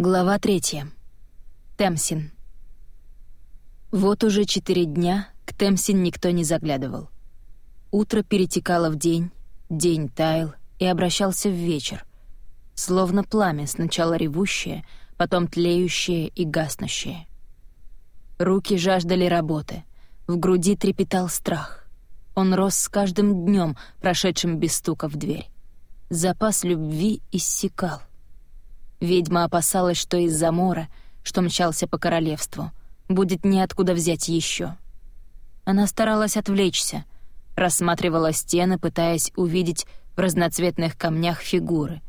Глава третья. Темсин. Вот уже четыре дня к Темсин никто не заглядывал. Утро перетекало в день, день таял и обращался в вечер, словно пламя, сначала ревущее, потом тлеющее и гаснущее. Руки жаждали работы, в груди трепетал страх. Он рос с каждым днем, прошедшим без стука в дверь. Запас любви иссякал. Ведьма опасалась, что из-за мора, что мчался по королевству, будет неоткуда взять еще. Она старалась отвлечься, рассматривала стены, пытаясь увидеть в разноцветных камнях фигуры.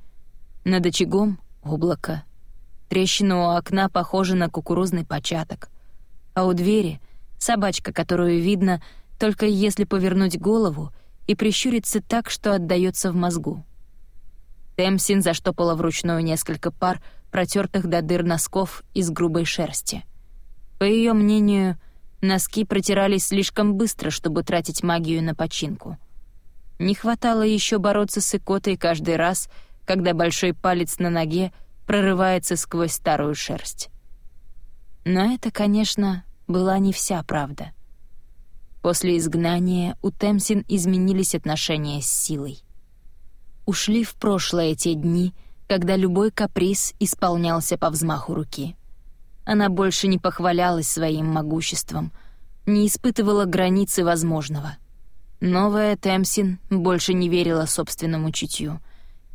Над очагом — облако. Трещина у окна похожа на кукурузный початок. А у двери — собачка, которую видно только если повернуть голову и прищуриться так, что отдаётся в мозгу. Темсин заштопала вручную несколько пар протертых до дыр носков из грубой шерсти. По ее мнению, носки протирались слишком быстро, чтобы тратить магию на починку. Не хватало еще бороться с икотой каждый раз, когда большой палец на ноге прорывается сквозь старую шерсть. Но это, конечно, была не вся правда. После изгнания у Темсин изменились отношения с силой. Ушли в прошлое те дни, когда любой каприз исполнялся по взмаху руки. Она больше не похвалялась своим могуществом, не испытывала границы возможного. Новая Темсин больше не верила собственному чутью.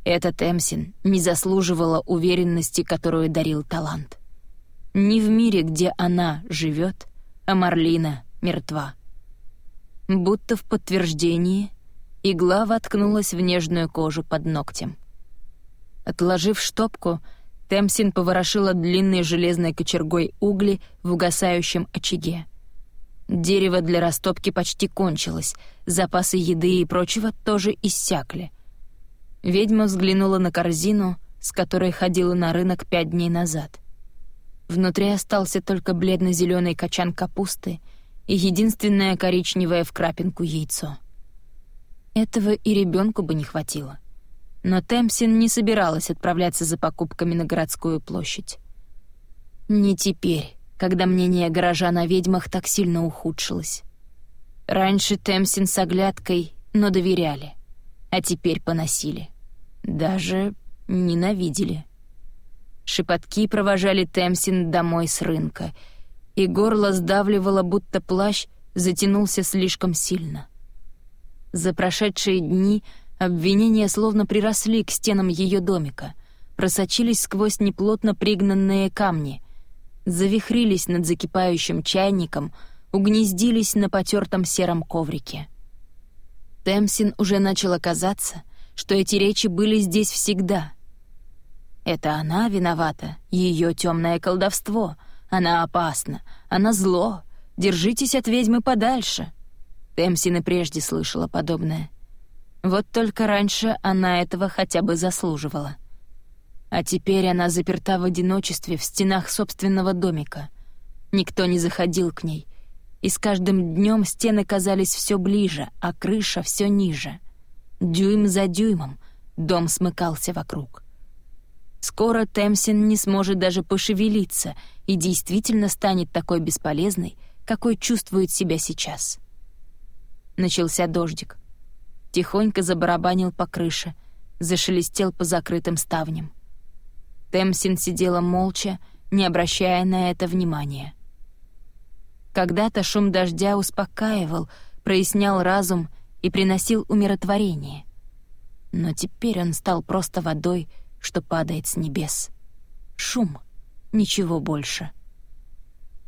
Эта Темсин не заслуживала уверенности, которую дарил талант. Не в мире, где она живет, а Марлина мертва. Будто в подтверждении Игла воткнулась в нежную кожу под ногтем. Отложив штопку, Темсин поворошила длинной железной кочергой угли в угасающем очаге. Дерево для растопки почти кончилось, запасы еды и прочего тоже иссякли. Ведьма взглянула на корзину, с которой ходила на рынок пять дней назад. Внутри остался только бледно зеленый качан капусты и единственное коричневое в крапинку яйцо — этого и ребенку бы не хватило. Но Темсин не собиралась отправляться за покупками на городскую площадь. Не теперь, когда мнение горожан о ведьмах так сильно ухудшилось. Раньше Темсин с оглядкой, но доверяли, а теперь поносили. Даже ненавидели. Шепотки провожали Темсин домой с рынка, и горло сдавливало, будто плащ затянулся слишком сильно — за прошедшие дни обвинения словно приросли к стенам ее домика, просочились сквозь неплотно пригнанные камни, завихрились над закипающим чайником, угнездились на потертом сером коврике. Темсин уже начал казаться, что эти речи были здесь всегда. Это она виновата, ее темное колдовство. Она опасна, она зло. Держитесь от ведьмы подальше. Темсин и прежде слышала подобное. Вот только раньше она этого хотя бы заслуживала. А теперь она заперта в одиночестве в стенах собственного домика. Никто не заходил к ней, и с каждым днем стены казались все ближе, а крыша все ниже. Дюйм за дюймом дом смыкался вокруг. Скоро Темсин не сможет даже пошевелиться и действительно станет такой бесполезной, какой чувствует себя сейчас. Начался дождик. Тихонько забарабанил по крыше, зашелестел по закрытым ставням. Темсин сидела молча, не обращая на это внимания. Когда-то шум дождя успокаивал, прояснял разум и приносил умиротворение. Но теперь он стал просто водой, что падает с небес. Шум, ничего больше.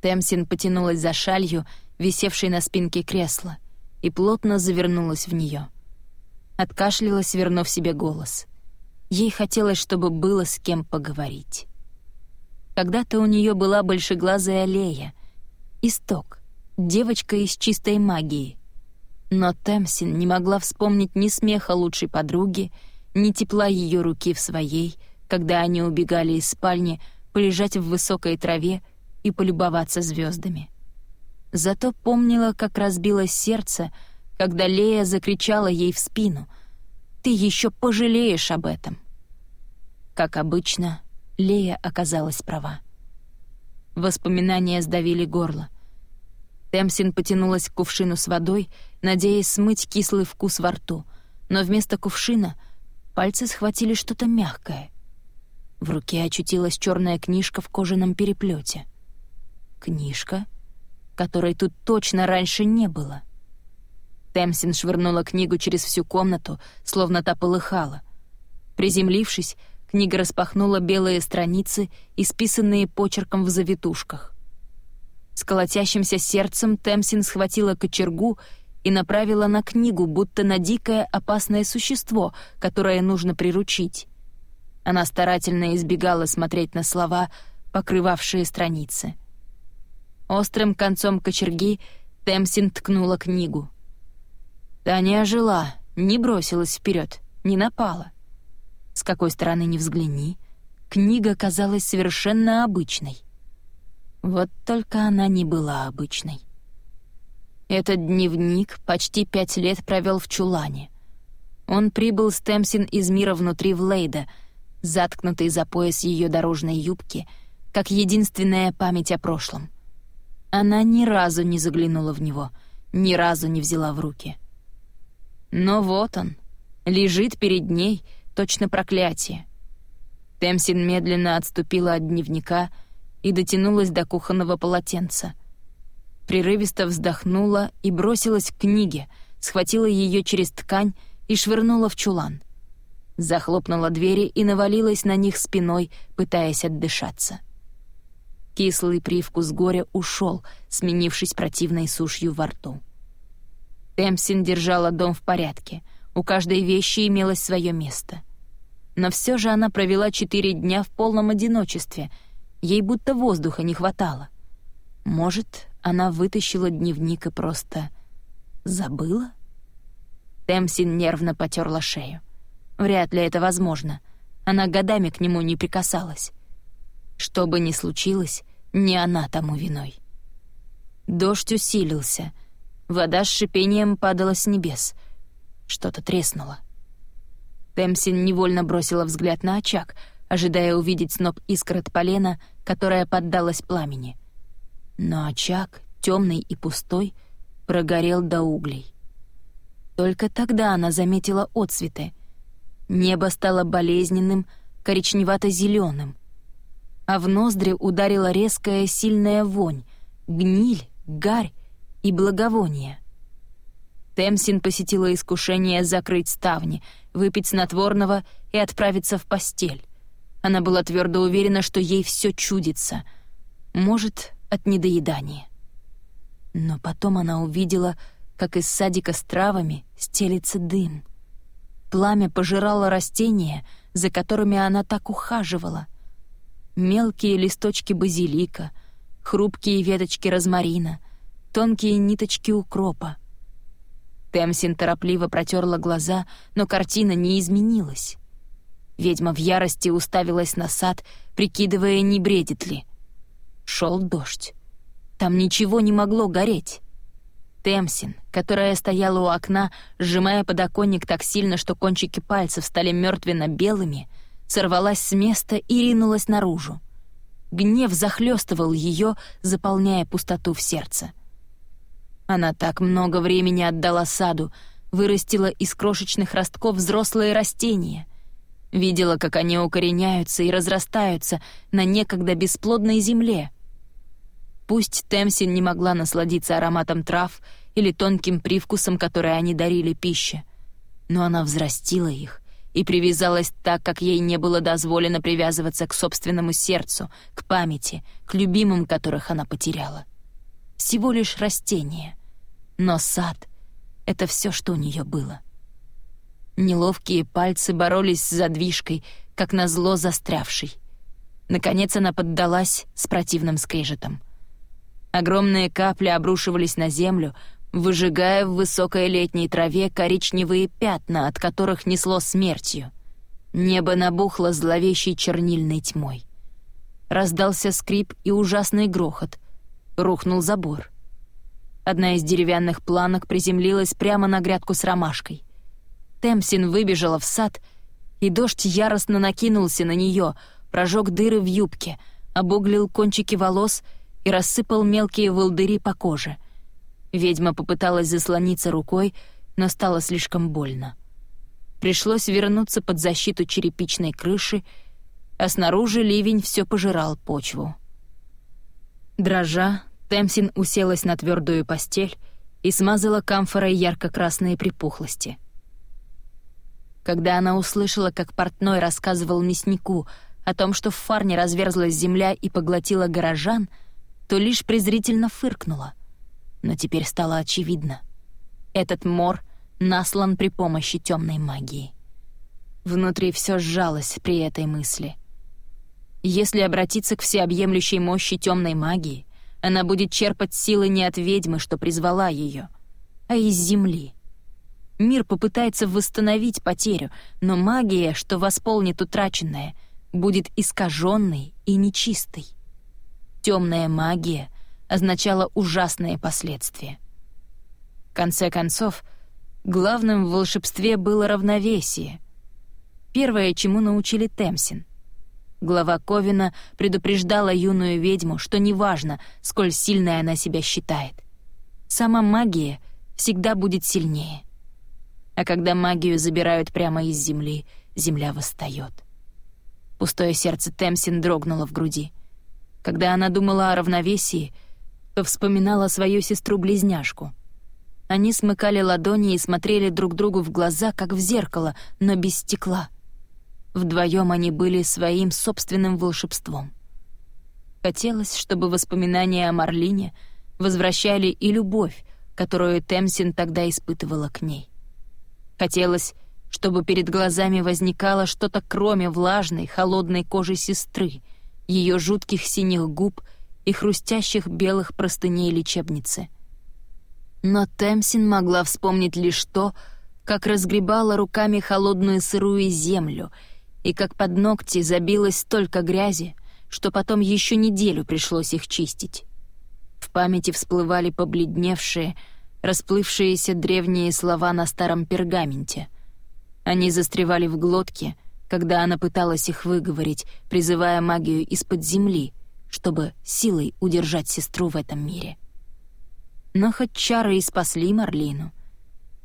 Темсин потянулась за шалью, висевшей на спинке кресла — и плотно завернулась в нее. Откашлялась, вернув себе голос. Ей хотелось, чтобы было с кем поговорить. Когда-то у нее была большеглазая аллея, исток, девочка из чистой магии. Но Темсин не могла вспомнить ни смеха лучшей подруги, ни тепла ее руки в своей, когда они убегали из спальни полежать в высокой траве и полюбоваться звездами. Зато помнила, как разбилось сердце, когда Лея закричала ей в спину. «Ты еще пожалеешь об этом!» Как обычно, Лея оказалась права. Воспоминания сдавили горло. Темсин потянулась к кувшину с водой, надеясь смыть кислый вкус во рту, но вместо кувшина пальцы схватили что-то мягкое. В руке очутилась черная книжка в кожаном переплете. Книжка, которой тут точно раньше не было. Темсин швырнула книгу через всю комнату, словно та полыхала. Приземлившись, книга распахнула белые страницы, исписанные почерком в завитушках. С колотящимся сердцем Темсин схватила кочергу и направила на книгу, будто на дикое опасное существо, которое нужно приручить. Она старательно избегала смотреть на слова, покрывавшие страницы. Острым концом кочерги Темсин ткнула книгу. Та не ожила, не бросилась вперед, не напала. С какой стороны ни взгляни, книга казалась совершенно обычной. Вот только она не была обычной. Этот дневник почти пять лет провел в чулане. Он прибыл с Темсин из мира внутри в Лейда, заткнутый за пояс ее дорожной юбки, как единственная память о прошлом. Она ни разу не заглянула в него, ни разу не взяла в руки. Но вот он, лежит перед ней, точно проклятие. Темсин медленно отступила от дневника — и дотянулась до кухонного полотенца. Прерывисто вздохнула и бросилась к книге, схватила ее через ткань и швырнула в чулан. Захлопнула двери и навалилась на них спиной, пытаясь отдышаться. Кислый привкус горя ушел, сменившись противной сушью во рту. Темсин держала дом в порядке, у каждой вещи имелось свое место. Но все же она провела четыре дня в полном одиночестве — Ей будто воздуха не хватало. Может, она вытащила дневник и просто забыла? Темсин нервно потерла шею. Вряд ли это возможно. Она годами к нему не прикасалась. Что бы ни случилось, не она тому виной. Дождь усилился. Вода с шипением падала с небес. Что-то треснуло. Темсин невольно бросила взгляд на очаг — ожидая увидеть сноп искр от полена, которая поддалась пламени. Но очаг, темный и пустой, прогорел до углей. Только тогда она заметила отцветы. Небо стало болезненным, коричневато-зеленым, а в ноздри ударила резкая сильная вонь, гниль, гарь и благовоние. Темсин посетила искушение закрыть ставни, выпить снотворного и отправиться в постель. Она была твердо уверена, что ей все чудится. Может, от недоедания. Но потом она увидела, как из садика с травами стелится дым. Пламя пожирало растения, за которыми она так ухаживала. Мелкие листочки базилика, хрупкие веточки розмарина, тонкие ниточки укропа. Темсин торопливо протерла глаза, но картина не изменилась. Ведьма в ярости уставилась на сад, прикидывая, не бредит ли. Шел дождь. Там ничего не могло гореть. Темсин, которая стояла у окна, сжимая подоконник так сильно, что кончики пальцев стали мертвенно-белыми, сорвалась с места и ринулась наружу. Гнев захлестывал ее, заполняя пустоту в сердце. Она так много времени отдала саду, вырастила из крошечных ростков взрослые растения — Видела, как они укореняются и разрастаются на некогда бесплодной земле. Пусть Темсин не могла насладиться ароматом трав или тонким привкусом, который они дарили пище, но она взрастила их и привязалась так, как ей не было дозволено привязываться к собственному сердцу, к памяти, к любимым, которых она потеряла. Всего лишь растение. Но сад — это все, что у нее было. Неловкие пальцы боролись с задвижкой, как назло застрявшей. Наконец она поддалась с противным скрежетом. Огромные капли обрушивались на землю, выжигая в высокой летней траве коричневые пятна, от которых несло смертью. Небо набухло зловещей чернильной тьмой. Раздался скрип и ужасный грохот. Рухнул забор. Одна из деревянных планок приземлилась прямо на грядку с ромашкой. Темсин выбежала в сад, и дождь яростно накинулся на нее, прожег дыры в юбке, обуглил кончики волос и рассыпал мелкие волдыри по коже. Ведьма попыталась заслониться рукой, но стало слишком больно. Пришлось вернуться под защиту черепичной крыши, а снаружи ливень все пожирал почву. Дрожа, Темсин уселась на твердую постель и смазала камфорой ярко-красные припухлости. Когда она услышала, как портной рассказывал мяснику о том, что в фарне разверзлась земля и поглотила горожан, то лишь презрительно фыркнула. Но теперь стало очевидно. Этот мор наслан при помощи темной магии. Внутри все сжалось при этой мысли. Если обратиться к всеобъемлющей мощи темной магии, она будет черпать силы не от ведьмы, что призвала ее, а из земли. Мир попытается восстановить потерю, но магия, что восполнит утраченное, будет искаженной и нечистой. Темная магия означала ужасные последствия. В конце концов, главным в волшебстве было равновесие. Первое, чему научили Темсин. Глава Ковина предупреждала юную ведьму, что неважно, сколь сильной она себя считает. Сама магия всегда будет сильнее. А когда магию забирают прямо из земли, земля восстает. Пустое сердце Темсин дрогнуло в груди. Когда она думала о равновесии, то вспоминала свою сестру-близняшку. Они смыкали ладони и смотрели друг другу в глаза, как в зеркало, но без стекла — Вдвоем они были своим собственным волшебством. Хотелось, чтобы воспоминания о Марлине возвращали и любовь, которую Темсин тогда испытывала к ней. Хотелось, чтобы перед глазами возникало что-то кроме влажной, холодной кожи сестры, ее жутких синих губ и хрустящих белых простыней лечебницы. Но Темсин могла вспомнить лишь то, как разгребала руками холодную сырую землю — и как под ногти забилось столько грязи, что потом еще неделю пришлось их чистить. В памяти всплывали побледневшие, расплывшиеся древние слова на старом пергаменте. Они застревали в глотке, когда она пыталась их выговорить, призывая магию из-под земли, чтобы силой удержать сестру в этом мире. Но хоть чары и спасли Марлину,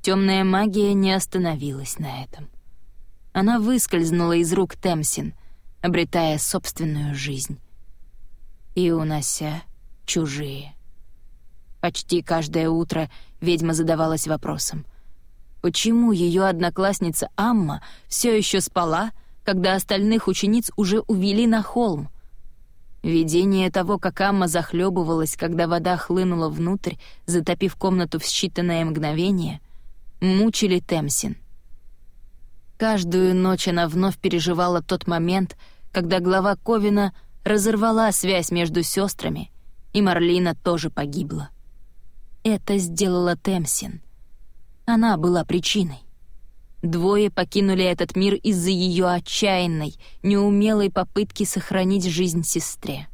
темная магия не остановилась на этом она выскользнула из рук Темсин, обретая собственную жизнь. И унося чужие. Почти каждое утро ведьма задавалась вопросом. Почему ее одноклассница Амма все еще спала, когда остальных учениц уже увели на холм? Видение того, как Амма захлебывалась, когда вода хлынула внутрь, затопив комнату в считанное мгновение, мучили Темсин. Каждую ночь она вновь переживала тот момент, когда глава Ковина разорвала связь между сестрами, и Марлина тоже погибла. Это сделала Темсин. Она была причиной. Двое покинули этот мир из-за ее отчаянной, неумелой попытки сохранить жизнь сестре.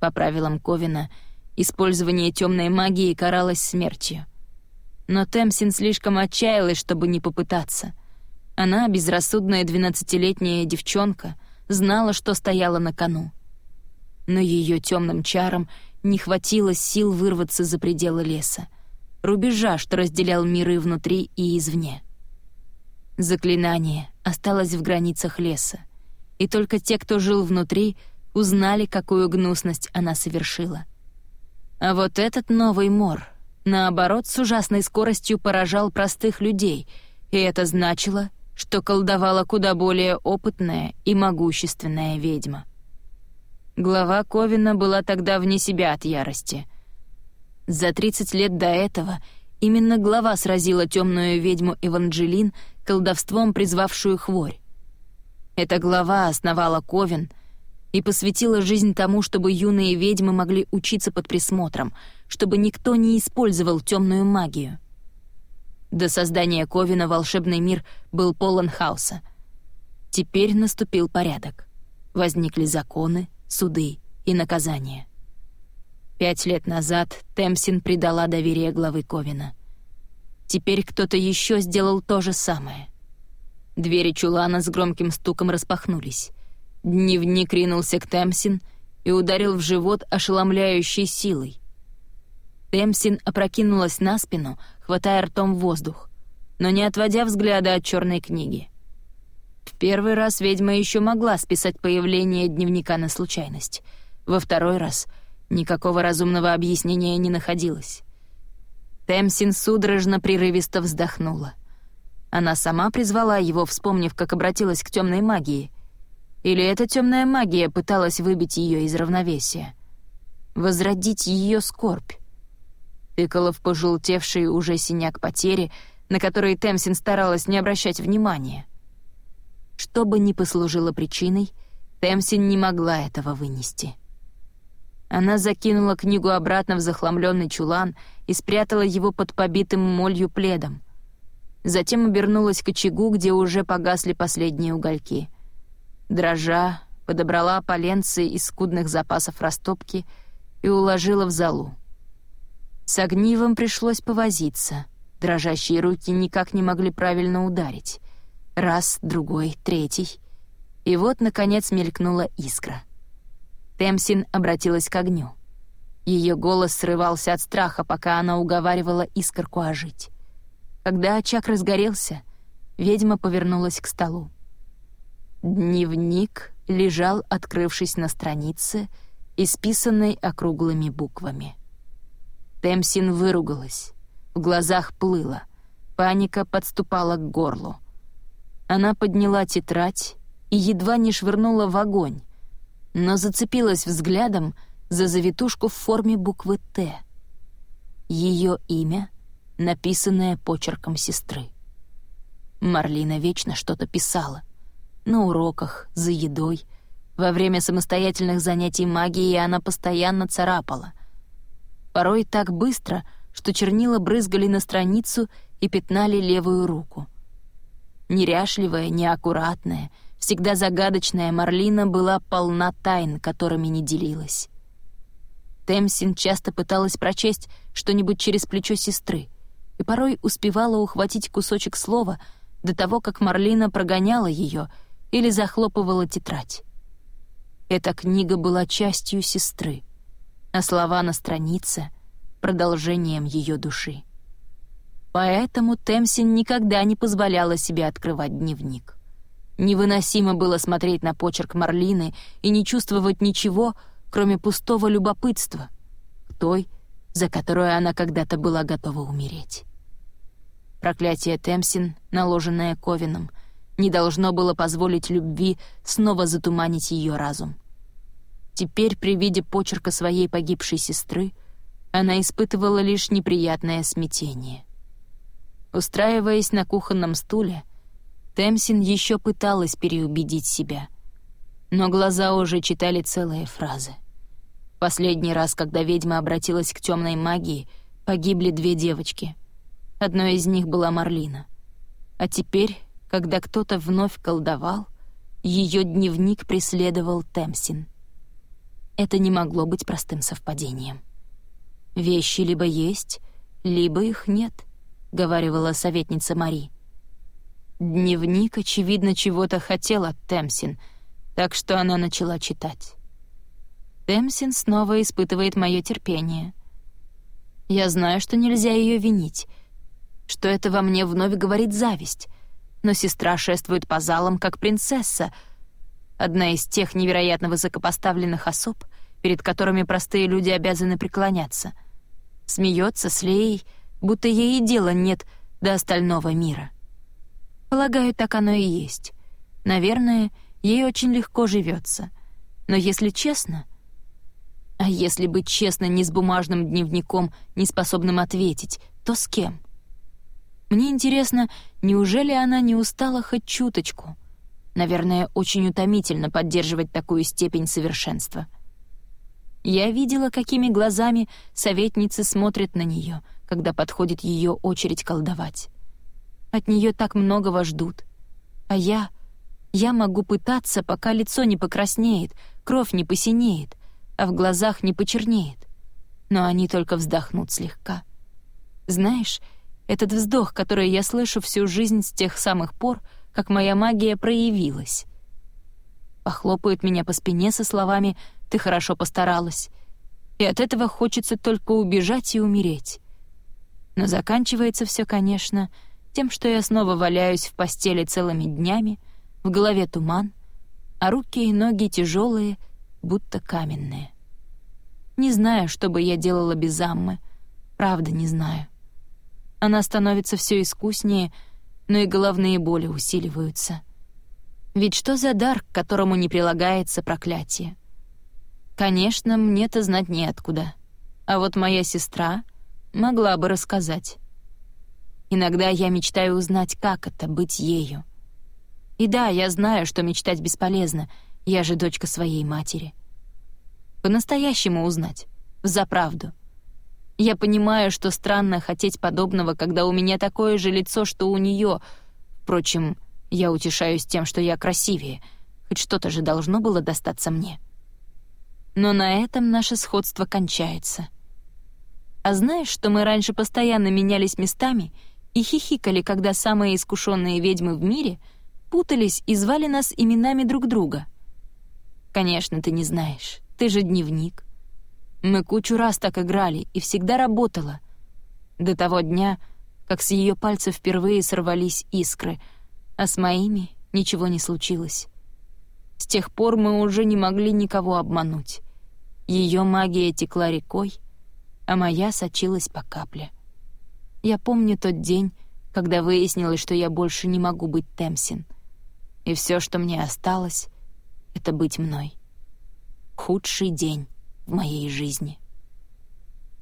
По правилам Ковина, использование темной магии каралось смертью. Но Темсин слишком отчаялась, чтобы не попытаться — она, безрассудная двенадцатилетняя девчонка, знала, что стояла на кону. Но ее темным чарам не хватило сил вырваться за пределы леса, рубежа, что разделял миры внутри и извне. Заклинание осталось в границах леса, и только те, кто жил внутри, узнали, какую гнусность она совершила. А вот этот новый мор, наоборот, с ужасной скоростью поражал простых людей, и это значило — что колдовала куда более опытная и могущественная ведьма. Глава Ковина была тогда вне себя от ярости. За 30 лет до этого именно глава сразила темную ведьму Эванджелин колдовством, призвавшую хворь. Эта глава основала Ковен и посвятила жизнь тому, чтобы юные ведьмы могли учиться под присмотром, чтобы никто не использовал темную магию — до создания Ковина волшебный мир был полон хаоса. Теперь наступил порядок. Возникли законы, суды и наказания. Пять лет назад Темсин предала доверие главы Ковина. Теперь кто-то еще сделал то же самое. Двери чулана с громким стуком распахнулись. Дневник ринулся к Темсин и ударил в живот ошеломляющей силой. Темсин опрокинулась на спину, хватая ртом воздух, но не отводя взгляда от черной книги. В первый раз ведьма еще могла списать появление дневника на случайность. Во второй раз никакого разумного объяснения не находилось. Темсин судорожно прерывисто вздохнула. Она сама призвала его, вспомнив, как обратилась к темной магии. Или эта темная магия пыталась выбить ее из равновесия? Возродить ее скорбь? Тыкала в пожелтевший уже синяк потери, на который Темсин старалась не обращать внимания — что бы ни послужило причиной, Темсин не могла этого вынести. Она закинула книгу обратно в захламленный чулан и спрятала его под побитым молью пледом. Затем обернулась к очагу, где уже погасли последние угольки. Дрожа, подобрала поленцы из скудных запасов растопки и уложила в залу. С огнивом пришлось повозиться. Дрожащие руки никак не могли правильно ударить. Раз, другой, третий. И вот, наконец, мелькнула искра. Темсин обратилась к огню. Ее голос срывался от страха, пока она уговаривала искорку ожить. Когда очаг разгорелся, ведьма повернулась к столу. Дневник лежал, открывшись на странице, исписанной округлыми буквами. Темсин выругалась. В глазах плыла. Паника подступала к горлу. Она подняла тетрадь и едва не швырнула в огонь, но зацепилась взглядом за завитушку в форме буквы «Т». Ее имя, написанное почерком сестры. Марлина вечно что-то писала. На уроках, за едой. Во время самостоятельных занятий магией она постоянно царапала. Порой так быстро, что чернила брызгали на страницу и пятнали левую руку — Неряшливая, неаккуратная, всегда загадочная Марлина была полна тайн, которыми не делилась. Темсин часто пыталась прочесть что-нибудь через плечо сестры и порой успевала ухватить кусочек слова до того, как Марлина прогоняла ее или захлопывала тетрадь. Эта книга была частью сестры, а слова на странице — продолжением ее души. Поэтому Темсин никогда не позволяла себе открывать дневник. Невыносимо было смотреть на почерк Марлины и не чувствовать ничего, кроме пустого любопытства к той, за которую она когда-то была готова умереть. Проклятие Темсин, наложенное Ковином, не должно было позволить любви снова затуманить ее разум. Теперь при виде почерка своей погибшей сестры она испытывала лишь неприятное смятение — Устраиваясь на кухонном стуле, Темсин еще пыталась переубедить себя. Но глаза уже читали целые фразы. Последний раз, когда ведьма обратилась к темной магии, погибли две девочки. Одной из них была Марлина. А теперь, когда кто-то вновь колдовал, ее дневник преследовал Темсин. Это не могло быть простым совпадением. Вещи либо есть, либо их нет —— говаривала советница Мари. Дневник, очевидно, чего-то хотел от Темсин, так что она начала читать. Темсин снова испытывает мое терпение. Я знаю, что нельзя ее винить, что это во мне вновь говорит зависть, но сестра шествует по залам как принцесса, одна из тех невероятно высокопоставленных особ, перед которыми простые люди обязаны преклоняться. Смеется с Леей, будто ей и дела нет до остального мира. Полагаю, так оно и есть. Наверное, ей очень легко живется. Но если честно... А если быть честно не с бумажным дневником, не способным ответить, то с кем? Мне интересно, неужели она не устала хоть чуточку? Наверное, очень утомительно поддерживать такую степень совершенства. Я видела, какими глазами советницы смотрят на нее — когда подходит ее очередь колдовать. От нее так многого ждут. А я... Я могу пытаться, пока лицо не покраснеет, кровь не посинеет, а в глазах не почернеет. Но они только вздохнут слегка. Знаешь, этот вздох, который я слышу всю жизнь с тех самых пор, как моя магия проявилась. похлопают меня по спине со словами «ты хорошо постаралась», и от этого хочется только убежать и умереть. Но заканчивается все, конечно, тем, что я снова валяюсь в постели целыми днями, в голове туман, а руки и ноги тяжелые, будто каменные. Не знаю, что бы я делала без Аммы, правда не знаю. Она становится все искуснее, но и головные боли усиливаются. Ведь что за дар, к которому не прилагается проклятие? Конечно, мне-то знать неоткуда. А вот моя сестра могла бы рассказать. Иногда я мечтаю узнать, как это — быть ею. И да, я знаю, что мечтать бесполезно, я же дочка своей матери. По-настоящему узнать, взаправду. Я понимаю, что странно хотеть подобного, когда у меня такое же лицо, что у нее. Впрочем, я утешаюсь тем, что я красивее, хоть что-то же должно было достаться мне. Но на этом наше сходство кончается. А знаешь, что мы раньше постоянно менялись местами и хихикали, когда самые искушенные ведьмы в мире путались и звали нас именами друг друга? Конечно, ты не знаешь, ты же дневник. Мы кучу раз так играли, и всегда работала. До того дня, как с ее пальцев впервые сорвались искры, а с моими ничего не случилось. С тех пор мы уже не могли никого обмануть. Ее магия текла рекой, а моя сочилась по капле. Я помню тот день, когда выяснилось, что я больше не могу быть Темсин. И все, что мне осталось, — это быть мной. Худший день в моей жизни.